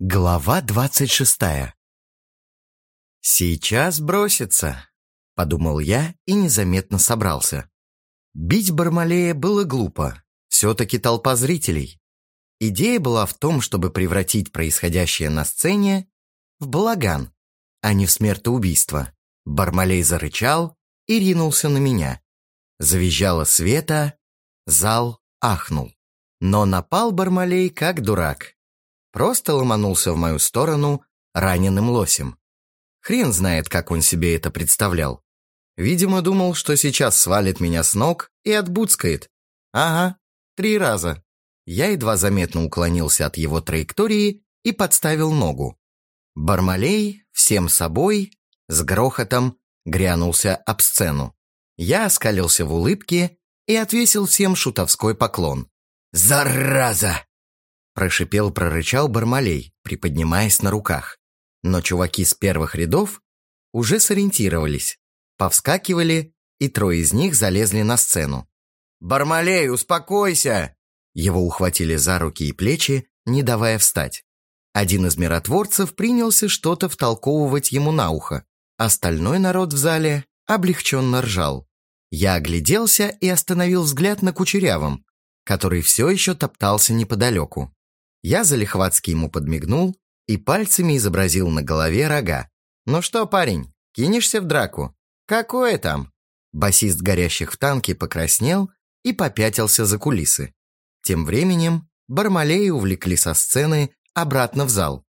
Глава двадцать шестая «Сейчас бросится», — подумал я и незаметно собрался. Бить Бармалея было глупо, все-таки толпа зрителей. Идея была в том, чтобы превратить происходящее на сцене в балаган, а не в смертоубийство. Бармалей зарычал и ринулся на меня. Завизжала света, зал ахнул. Но напал Бармалей как дурак. Просто ломанулся в мою сторону раненым лосем. Хрен знает, как он себе это представлял. Видимо, думал, что сейчас свалит меня с ног и отбуцкает. Ага, три раза. Я едва заметно уклонился от его траектории и подставил ногу. Бармалей всем собой с грохотом грянулся об сцену. Я оскалился в улыбке и отвесил всем шутовской поклон. «Зараза!» Прошипел, прорычал Бармалей, приподнимаясь на руках. Но чуваки с первых рядов уже сориентировались, повскакивали, и трое из них залезли на сцену. «Бармалей, успокойся!» Его ухватили за руки и плечи, не давая встать. Один из миротворцев принялся что-то втолковывать ему на ухо. Остальной народ в зале облегченно ржал. Я огляделся и остановил взгляд на Кучерявом, который все еще топтался неподалеку. Я залихватски ему подмигнул и пальцами изобразил на голове рога. «Ну что, парень, кинешься в драку?» «Какое там?» Басист горящих в танке покраснел и попятился за кулисы. Тем временем Бармалея увлекли со сцены обратно в зал.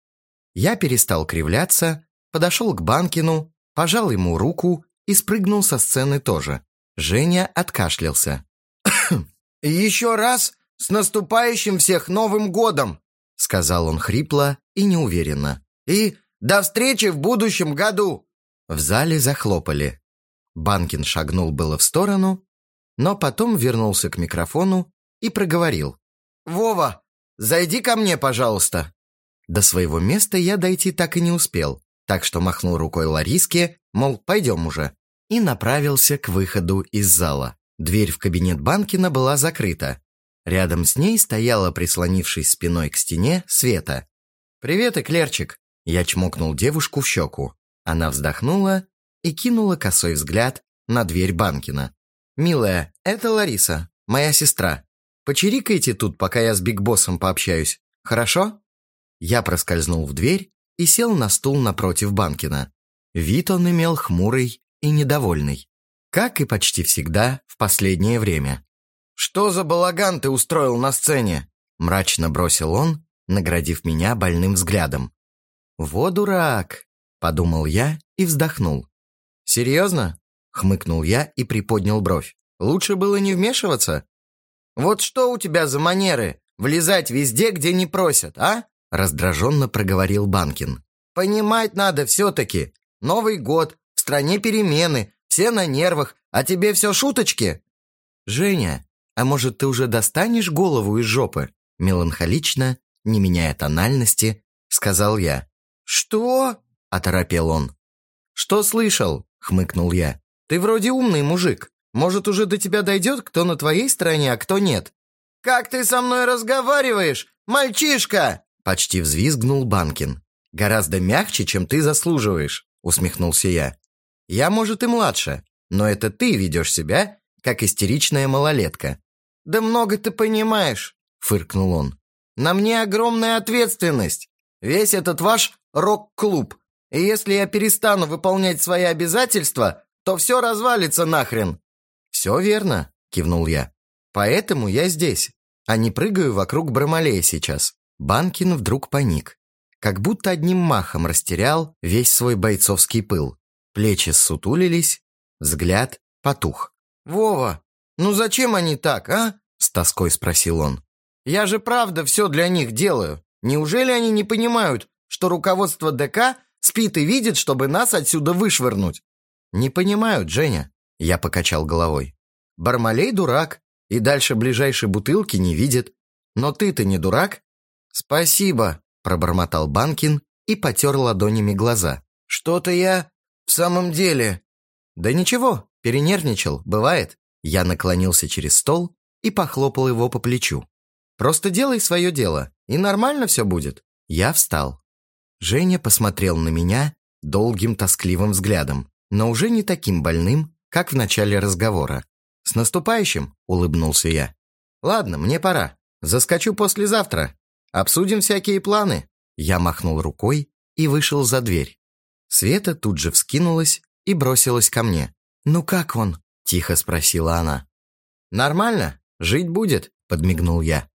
Я перестал кривляться, подошел к Банкину, пожал ему руку и спрыгнул со сцены тоже. Женя откашлялся. «Еще раз с наступающим всех Новым годом!» сказал он хрипло и неуверенно. «И до встречи в будущем году!» В зале захлопали. Банкин шагнул было в сторону, но потом вернулся к микрофону и проговорил. «Вова, зайди ко мне, пожалуйста!» До своего места я дойти так и не успел, так что махнул рукой Лариске, мол, пойдем уже, и направился к выходу из зала. Дверь в кабинет Банкина была закрыта, Рядом с ней стояла, прислонившись спиной к стене, Света. «Привет, Эклерчик!» Я чмокнул девушку в щеку. Она вздохнула и кинула косой взгляд на дверь Банкина. «Милая, это Лариса, моя сестра. Почирикайте тут, пока я с Биг Боссом пообщаюсь, хорошо?» Я проскользнул в дверь и сел на стул напротив Банкина. Вид он имел хмурый и недовольный, как и почти всегда в последнее время. «Что за балаган ты устроил на сцене?» Мрачно бросил он, наградив меня больным взглядом. «Во дурак!» – подумал я и вздохнул. «Серьезно?» – хмыкнул я и приподнял бровь. «Лучше было не вмешиваться?» «Вот что у тебя за манеры? Влезать везде, где не просят, а?» – раздраженно проговорил Банкин. «Понимать надо все-таки. Новый год, в стране перемены, все на нервах, а тебе все шуточки?» «Женя, «А может, ты уже достанешь голову из жопы?» Меланхолично, не меняя тональности, сказал я. «Что?» – оторопел он. «Что слышал?» – хмыкнул я. «Ты вроде умный мужик. Может, уже до тебя дойдет, кто на твоей стороне, а кто нет?» «Как ты со мной разговариваешь, мальчишка?» Почти взвизгнул Банкин. «Гораздо мягче, чем ты заслуживаешь», – усмехнулся я. «Я, может, и младше, но это ты ведешь себя, как истеричная малолетка. «Да много ты понимаешь», — фыркнул он. «На мне огромная ответственность. Весь этот ваш рок-клуб. И если я перестану выполнять свои обязательства, то все развалится нахрен». «Все верно», — кивнул я. «Поэтому я здесь, а не прыгаю вокруг Брамалея сейчас». Банкин вдруг паник. Как будто одним махом растерял весь свой бойцовский пыл. Плечи ссутулились, взгляд потух. «Вова, «Ну зачем они так, а?» – с тоской спросил он. «Я же правда все для них делаю. Неужели они не понимают, что руководство ДК спит и видит, чтобы нас отсюда вышвырнуть?» «Не понимают, Женя», – я покачал головой. «Бармалей дурак, и дальше ближайшей бутылки не видит. Но ты-то не дурак?» «Спасибо», – пробормотал Банкин и потер ладонями глаза. «Что-то я в самом деле...» «Да ничего, перенервничал, бывает. Я наклонился через стол и похлопал его по плечу. «Просто делай свое дело, и нормально все будет. Я встал. Женя посмотрел на меня долгим тоскливым взглядом, но уже не таким больным, как в начале разговора. «С наступающим!» – улыбнулся я. «Ладно, мне пора. Заскочу послезавтра. Обсудим всякие планы». Я махнул рукой и вышел за дверь. Света тут же вскинулась и бросилась ко мне. «Ну как он?» – тихо спросила она. «Нормально, жить будет», – подмигнул я.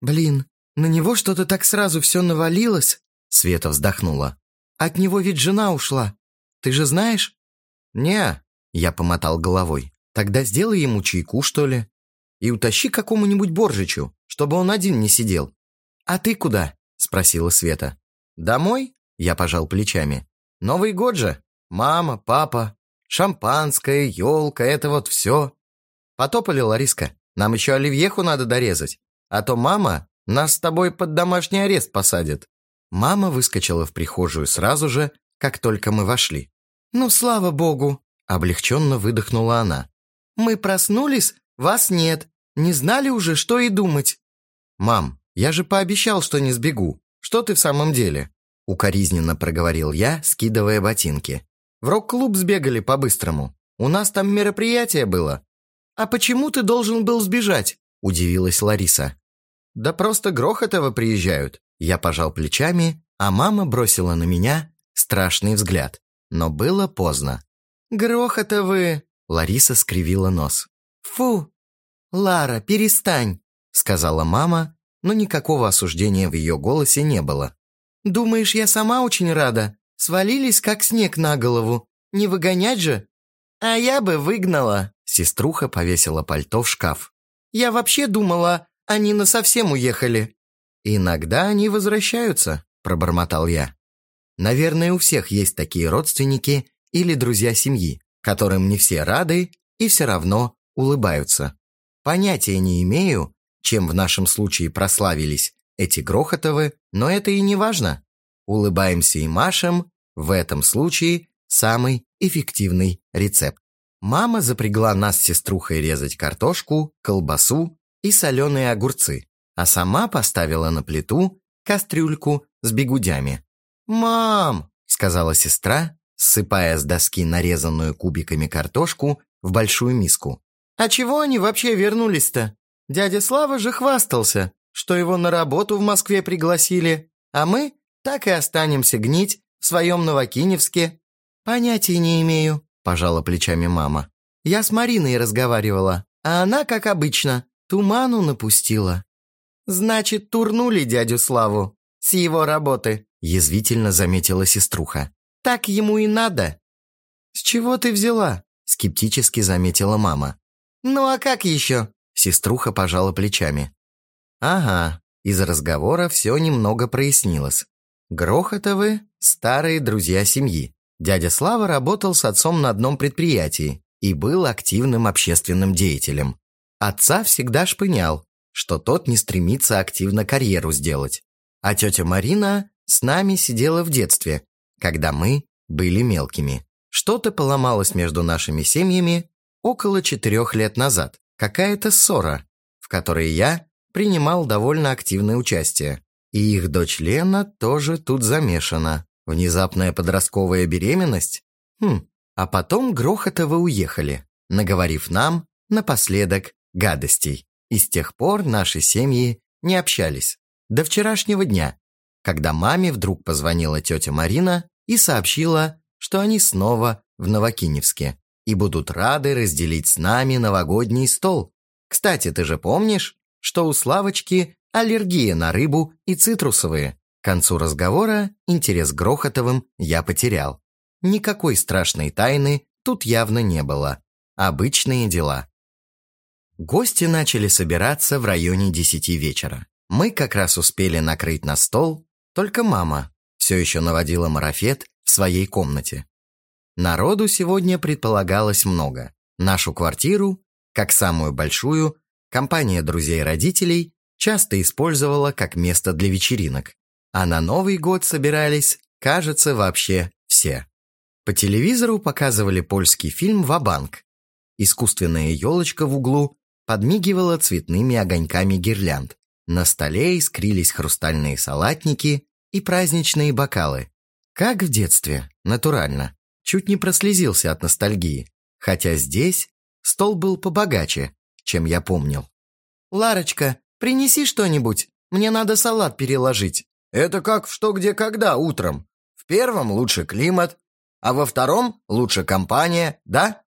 «Блин, на него что-то так сразу все навалилось?» Света вздохнула. «От него ведь жена ушла. Ты же знаешь?» «Не», – я помотал головой. «Тогда сделай ему чайку, что ли, и утащи какому-нибудь боржичу, чтобы он один не сидел». «А ты куда?» – спросила Света. «Домой?» – я пожал плечами. «Новый год же. Мама, папа, шампанское, елка, это вот все». «Потопали, Лариска. Нам еще оливьеху надо дорезать. А то мама нас с тобой под домашний арест посадит». Мама выскочила в прихожую сразу же, как только мы вошли. «Ну, слава богу!» – облегченно выдохнула она. «Мы проснулись, вас нет. Не знали уже, что и думать». «Мам, я же пообещал, что не сбегу. Что ты в самом деле?» Укоризненно проговорил я, скидывая ботинки. «В рок-клуб сбегали по-быстрому. У нас там мероприятие было». «А почему ты должен был сбежать?» – удивилась Лариса. «Да просто Грохотовы приезжают». Я пожал плечами, а мама бросила на меня страшный взгляд. Но было поздно. «Грохотовы!» Лариса скривила нос. «Фу! Лара, перестань!» Сказала мама, но никакого осуждения в ее голосе не было. «Думаешь, я сама очень рада? Свалились, как снег на голову. Не выгонять же?» «А я бы выгнала!» Сеструха повесила пальто в шкаф. «Я вообще думала, они насовсем уехали». «Иногда они возвращаются», – пробормотал я. «Наверное, у всех есть такие родственники или друзья семьи, которым не все рады и все равно улыбаются. Понятия не имею, чем в нашем случае прославились эти Грохотовы, но это и не важно. Улыбаемся и машем, в этом случае самый эффективный рецепт. Мама запрягла нас с сеструхой резать картошку, колбасу и соленые огурцы, а сама поставила на плиту кастрюльку с бегудями. «Мам!» – сказала сестра, ссыпая с доски нарезанную кубиками картошку в большую миску. «А чего они вообще вернулись-то? Дядя Слава же хвастался, что его на работу в Москве пригласили, а мы так и останемся гнить в своем Новокиневске». «Понятия не имею», – пожала плечами мама. «Я с Мариной разговаривала, а она, как обычно, Туману напустила. Значит, турнули дядю Славу с его работы, язвительно заметила сеструха. Так ему и надо. С чего ты взяла? скептически заметила мама. Ну а как еще? Сеструха пожала плечами. Ага, из разговора все немного прояснилось. Грохотовы – старые друзья семьи. Дядя Слава работал с отцом на одном предприятии и был активным общественным деятелем. Отца всегда шпынял, что тот не стремится активно карьеру сделать. А тетя Марина с нами сидела в детстве, когда мы были мелкими. Что-то поломалось между нашими семьями около четырех лет назад. Какая-то ссора, в которой я принимал довольно активное участие. И их дочь Лена тоже тут замешана. Внезапная подростковая беременность? Хм, а потом Грохотовы уехали, наговорив нам напоследок гадостей. И с тех пор наши семьи не общались. До вчерашнего дня, когда маме вдруг позвонила тетя Марина и сообщила, что они снова в Новокиневске и будут рады разделить с нами новогодний стол. Кстати, ты же помнишь, что у Славочки аллергия на рыбу и цитрусовые? К концу разговора интерес к Грохотовым я потерял. Никакой страшной тайны тут явно не было. Обычные дела. Гости начали собираться в районе десяти вечера. Мы как раз успели накрыть на стол, только мама все еще наводила марафет в своей комнате. Народу сегодня предполагалось много. Нашу квартиру, как самую большую, компания друзей родителей часто использовала как место для вечеринок. А на Новый год собирались, кажется, вообще все. По телевизору показывали польский фильм «Ва-банк». Искусственная елочка в углу подмигивала цветными огоньками гирлянд. На столе искрились хрустальные салатники, и праздничные бокалы. Как в детстве, натурально. Чуть не прослезился от ностальгии. Хотя здесь стол был побогаче, чем я помнил. «Ларочка, принеси что-нибудь. Мне надо салат переложить». «Это как в «Что, где, когда» утром. В первом лучше климат, а во втором лучше компания, да?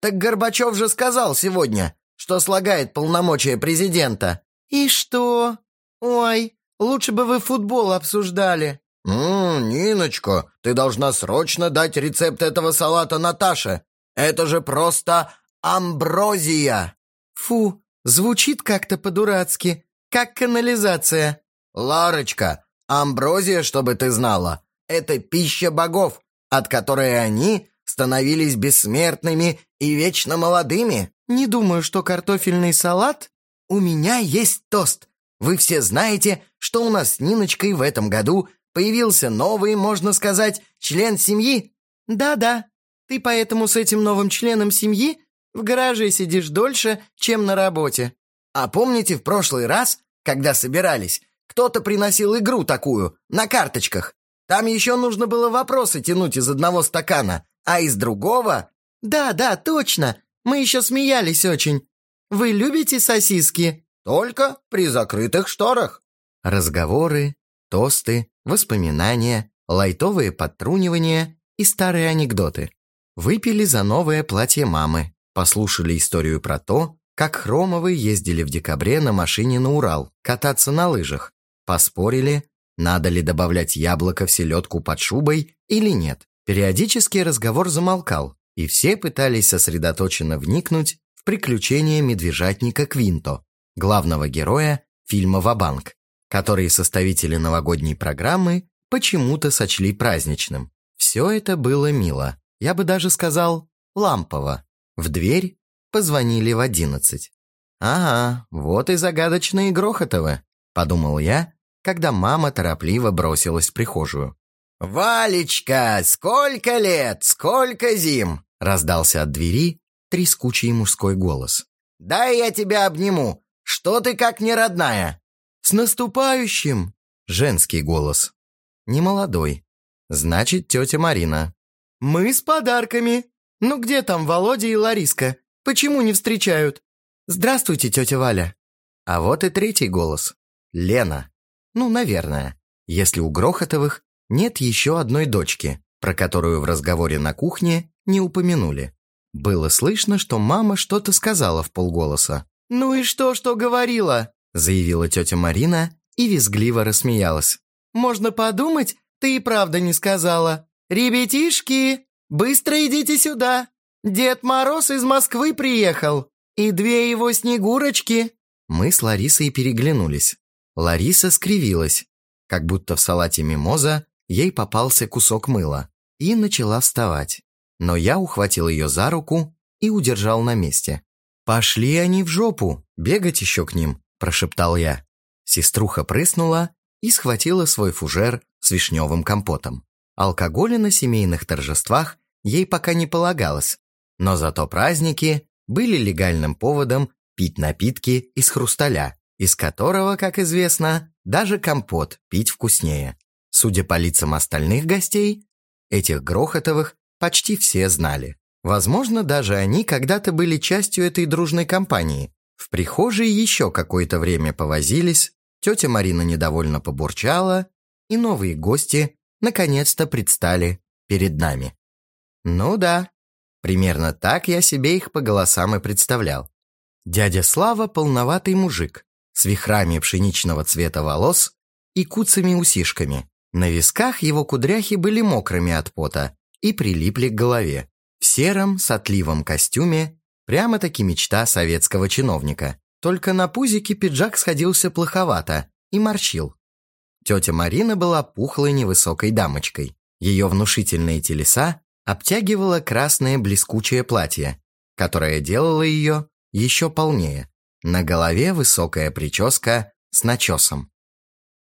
Так Горбачев же сказал сегодня, что слагает полномочия президента». «И что? Ой, лучше бы вы футбол обсуждали». «Ммм, Ниночка, ты должна срочно дать рецепт этого салата Наташе. Это же просто амброзия!» «Фу, звучит как-то по-дурацки, как канализация». «Ларочка, амброзия, чтобы ты знала, это пища богов, от которой они становились бессмертными и вечно молодыми». «Не думаю, что картофельный салат...» «У меня есть тост. Вы все знаете, что у нас с Ниночкой в этом году появился новый, можно сказать, член семьи?» «Да-да, ты поэтому с этим новым членом семьи в гараже сидишь дольше, чем на работе». «А помните в прошлый раз, когда собирались, кто-то приносил игру такую, на карточках? Там еще нужно было вопросы тянуть из одного стакана, а из другого...» «Да, да, точно. Мы еще смеялись очень. Вы любите сосиски?» «Только при закрытых шторах». Разговоры, тосты, воспоминания, лайтовые подтрунивания и старые анекдоты. Выпили за новое платье мамы, послушали историю про то, как Хромовы ездили в декабре на машине на Урал кататься на лыжах, поспорили, надо ли добавлять яблоко в селедку под шубой или нет. Периодически разговор замолкал, и все пытались сосредоточенно вникнуть в приключения медвежатника Квинто, главного героя фильма «Вабанк», который составители новогодней программы почему-то сочли праздничным. Все это было мило, я бы даже сказал, лампово. В дверь позвонили в одиннадцать. «Ага, вот и загадочные Грохотовы», — подумал я, когда мама торопливо бросилась в прихожую. «Валечка, сколько лет, сколько зим!» — раздался от двери трескучий мужской голос. «Дай я тебя обниму, что ты как не родная?» «С наступающим!» — женский голос. Немолодой. Значит, тетя Марина. «Мы с подарками. Ну где там Володя и Лариска? Почему не встречают?» «Здравствуйте, тетя Валя». А вот и третий голос. Лена. Ну, наверное, если у Грохотовых нет еще одной дочки, про которую в разговоре на кухне не упомянули. Было слышно, что мама что-то сказала в полголоса. «Ну и что, что говорила?» заявила тетя Марина и визгливо рассмеялась. «Можно подумать, ты и правда не сказала. Ребятишки, быстро идите сюда. Дед Мороз из Москвы приехал. И две его снегурочки». Мы с Ларисой переглянулись. Лариса скривилась, как будто в салате мимоза ей попался кусок мыла, и начала вставать. Но я ухватил ее за руку и удержал на месте. «Пошли они в жопу, бегать еще к ним», – прошептал я. Сеструха прыснула и схватила свой фужер с вишневым компотом. Алкоголя на семейных торжествах ей пока не полагалось, но зато праздники были легальным поводом пить напитки из хрусталя, из которого, как известно, даже компот пить вкуснее. Судя по лицам остальных гостей, этих Грохотовых почти все знали. Возможно, даже они когда-то были частью этой дружной компании. В прихожей еще какое-то время повозились, тетя Марина недовольно побурчала, и новые гости наконец-то предстали перед нами. Ну да, примерно так я себе их по голосам и представлял. Дядя Слава – полноватый мужик, с вихрами пшеничного цвета волос и куцами-усишками. На висках его кудряхи были мокрыми от пота и прилипли к голове. В сером с отливом костюме прямо-таки мечта советского чиновника. Только на пузике пиджак сходился плоховато и морщил. Тетя Марина была пухлой невысокой дамочкой. Ее внушительные телеса обтягивало красное блескучее платье, которое делало ее еще полнее. На голове высокая прическа с начесом.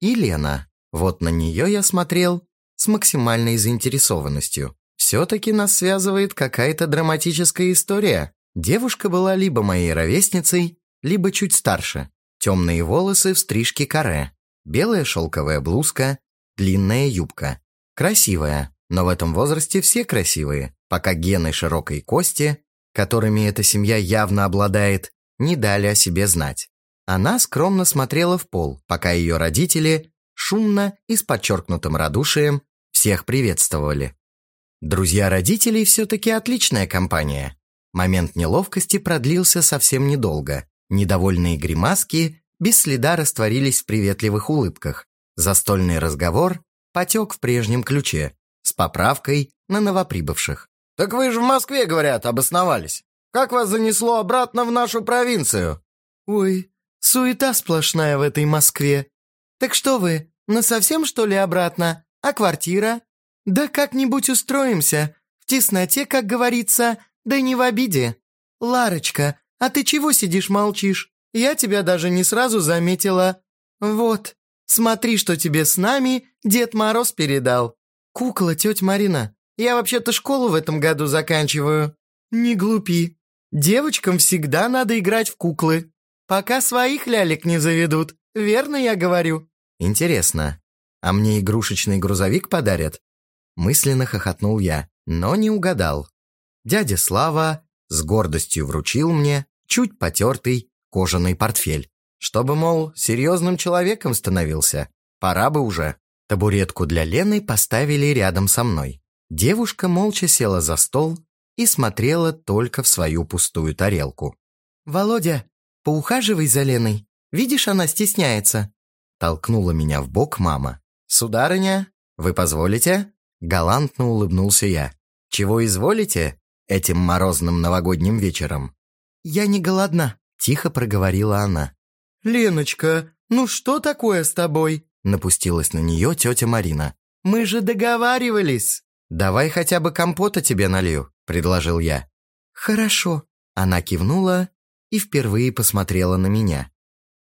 И Лена. Вот на нее я смотрел с максимальной заинтересованностью. Все-таки нас связывает какая-то драматическая история. Девушка была либо моей ровесницей, либо чуть старше. Темные волосы в стрижке каре, белая шелковая блузка, длинная юбка. Красивая, но в этом возрасте все красивые, пока гены широкой кости, которыми эта семья явно обладает, не дали о себе знать. Она скромно смотрела в пол, пока ее родители шумно и с подчеркнутым радушием всех приветствовали. Друзья родителей все-таки отличная компания. Момент неловкости продлился совсем недолго. Недовольные гримаски без следа растворились в приветливых улыбках. Застольный разговор потек в прежнем ключе, с поправкой на новоприбывших. «Так вы же в Москве, говорят, обосновались. Как вас занесло обратно в нашу провинцию?» «Ой, суета сплошная в этой Москве. Так что вы, насовсем, что ли, обратно? А квартира? Да как-нибудь устроимся. В тесноте, как говорится, да не в обиде. Ларочка, а ты чего сидишь молчишь? Я тебя даже не сразу заметила. Вот, смотри, что тебе с нами Дед Мороз передал. Кукла, тетя Марина. Я вообще-то школу в этом году заканчиваю. Не глупи. Девочкам всегда надо играть в куклы. Пока своих лялек не заведут. Верно я говорю? Интересно, а мне игрушечный грузовик подарят? Мысленно хохотнул я, но не угадал. Дядя Слава с гордостью вручил мне чуть потертый кожаный портфель. Чтобы, мол, серьезным человеком становился. Пора бы уже. Табуретку для Лены поставили рядом со мной. Девушка молча села за стол и смотрела только в свою пустую тарелку. «Володя, поухаживай за Леной. Видишь, она стесняется». Толкнула меня в бок мама. «Сударыня, вы позволите?» Галантно улыбнулся я. «Чего изволите этим морозным новогодним вечером?» «Я не голодна», — тихо проговорила она. «Леночка, ну что такое с тобой?» Напустилась на нее тетя Марина. «Мы же договаривались!» «Давай хотя бы компота тебе налью», — предложил я. «Хорошо». Она кивнула и впервые посмотрела на меня.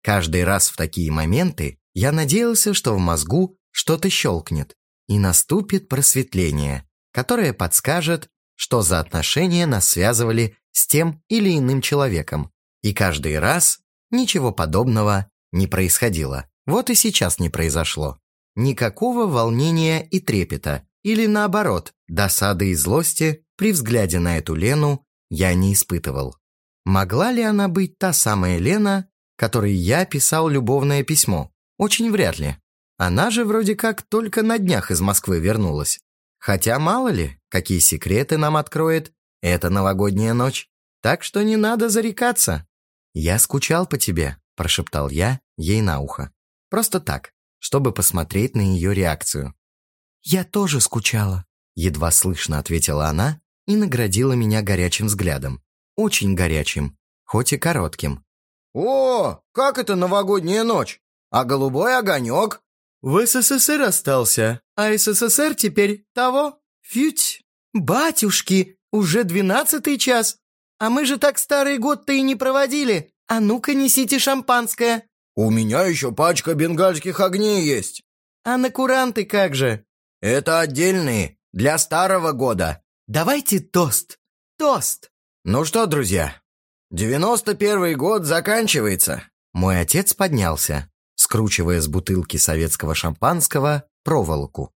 Каждый раз в такие моменты я надеялся, что в мозгу что-то щелкнет, и наступит просветление, которое подскажет, что за отношения нас связывали с тем или иным человеком. И каждый раз ничего подобного не происходило. Вот и сейчас не произошло. Никакого волнения и трепета, или наоборот, досады и злости при взгляде на эту Лену я не испытывал. Могла ли она быть та самая Лена, которой я писал любовное письмо? Очень вряд ли. Она же вроде как только на днях из Москвы вернулась. Хотя мало ли, какие секреты нам откроет эта новогодняя ночь. Так что не надо зарекаться. «Я скучал по тебе», – прошептал я ей на ухо. Просто так, чтобы посмотреть на ее реакцию. «Я тоже скучала», — едва слышно ответила она и наградила меня горячим взглядом. Очень горячим, хоть и коротким. «О, как это новогодняя ночь? А голубой огонек?» «В СССР остался, а СССР теперь того? Фють! Батюшки, уже двенадцатый час! А мы же так старый год-то и не проводили! А ну-ка несите шампанское!» «У меня еще пачка бенгальских огней есть». «А на куранты как же?» «Это отдельные, для старого года». «Давайте тост! Тост!» «Ну что, друзья, девяносто первый год заканчивается». Мой отец поднялся, скручивая с бутылки советского шампанского проволоку.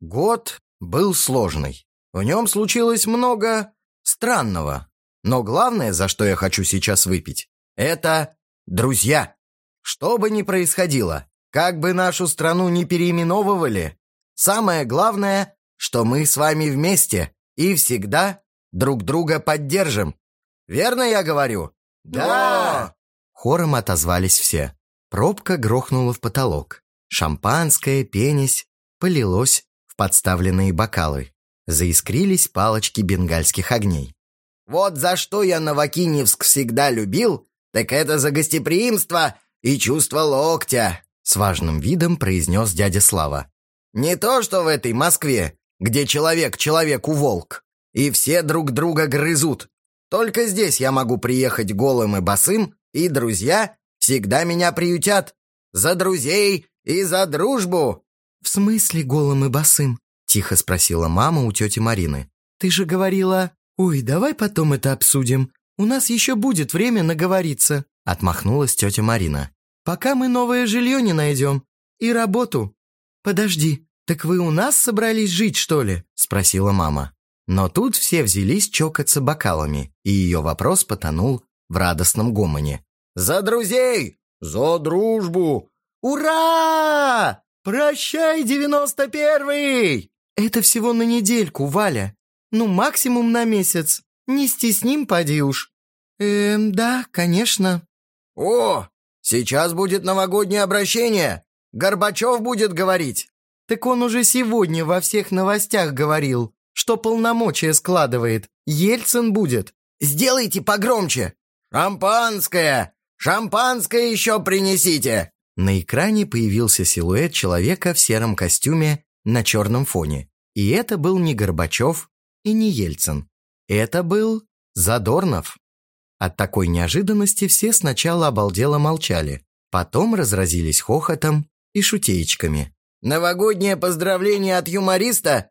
Год был сложный. В нем случилось много странного. Но главное, за что я хочу сейчас выпить, это друзья. Что бы ни происходило, как бы нашу страну ни переименовывали, самое главное, что мы с вами вместе и всегда друг друга поддержим. Верно я говорю? Да! Хором отозвались все. Пробка грохнула в потолок. Шампанское, пенись, полилось в подставленные бокалы. Заискрились палочки бенгальских огней. Вот за что я Новокиневск всегда любил, так это за гостеприимство и чувство локтя», — с важным видом произнес дядя Слава. «Не то, что в этой Москве, где человек человеку волк, и все друг друга грызут. Только здесь я могу приехать голым и босым, и друзья всегда меня приютят. За друзей и за дружбу!» «В смысле голым и босым?» — тихо спросила мама у тети Марины. «Ты же говорила...» «Ой, давай потом это обсудим. У нас еще будет время наговориться», — отмахнулась тетя Марина. Пока мы новое жилье не найдем. И работу. Подожди, «Так вы у нас собрались жить, что ли?» – спросила мама. Но тут все взялись чокаться бокалами, и ее вопрос потонул в радостном гомоне. «За друзей! За дружбу! Ура! Прощай, девяносто первый!» «Это всего на недельку, Валя. Ну, максимум на месяц. Не стесним, поди уж». «Эм, да, конечно». «О, сейчас будет новогоднее обращение. Горбачев будет говорить». Так он уже сегодня во всех новостях говорил, что полномочия складывает. Ельцин будет. Сделайте погромче. Шампанское! Шампанское еще принесите!» На экране появился силуэт человека в сером костюме на черном фоне. И это был не Горбачев и не Ельцин. Это был Задорнов. От такой неожиданности все сначала обалдело молчали, потом разразились хохотом и шутеечками. Новогоднее поздравление от юмориста?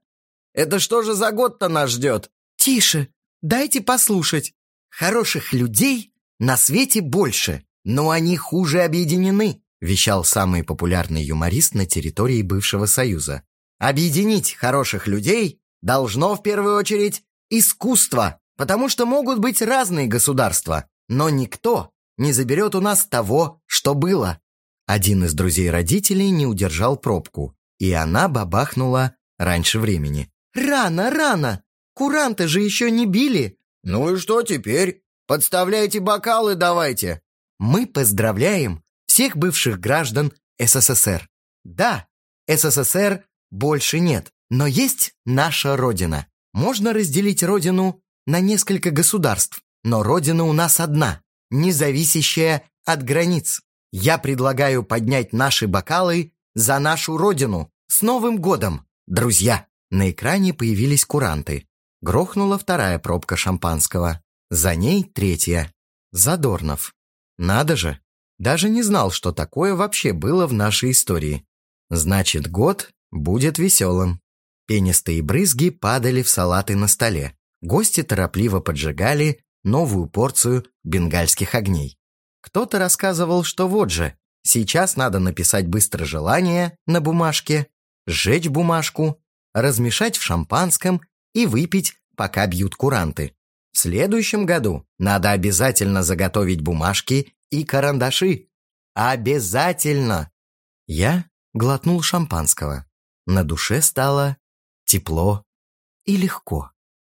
Это что же за год-то нас ждет? Тише, дайте послушать. Хороших людей на свете больше, но они хуже объединены, вещал самый популярный юморист на территории бывшего Союза. Объединить хороших людей должно в первую очередь искусство, потому что могут быть разные государства, но никто не заберет у нас того, что было. Один из друзей родителей не удержал пробку, и она бабахнула раньше времени. «Рано, рано! Куранты же еще не били!» «Ну и что теперь? Подставляйте бокалы давайте!» «Мы поздравляем всех бывших граждан СССР. Да, СССР больше нет, но есть наша Родина. Можно разделить Родину на несколько государств, но Родина у нас одна, независящая от границ. Я предлагаю поднять наши бокалы за нашу родину. С Новым годом, друзья!» На экране появились куранты. Грохнула вторая пробка шампанского. За ней третья. Задорнов. Надо же! Даже не знал, что такое вообще было в нашей истории. Значит, год будет веселым. Пенистые брызги падали в салаты на столе. Гости торопливо поджигали новую порцию бенгальских огней. Кто-то рассказывал, что вот же, сейчас надо написать быстро желание на бумажке, сжечь бумажку, размешать в шампанском и выпить, пока бьют куранты. В следующем году надо обязательно заготовить бумажки и карандаши. Обязательно! Я глотнул шампанского. На душе стало тепло и легко.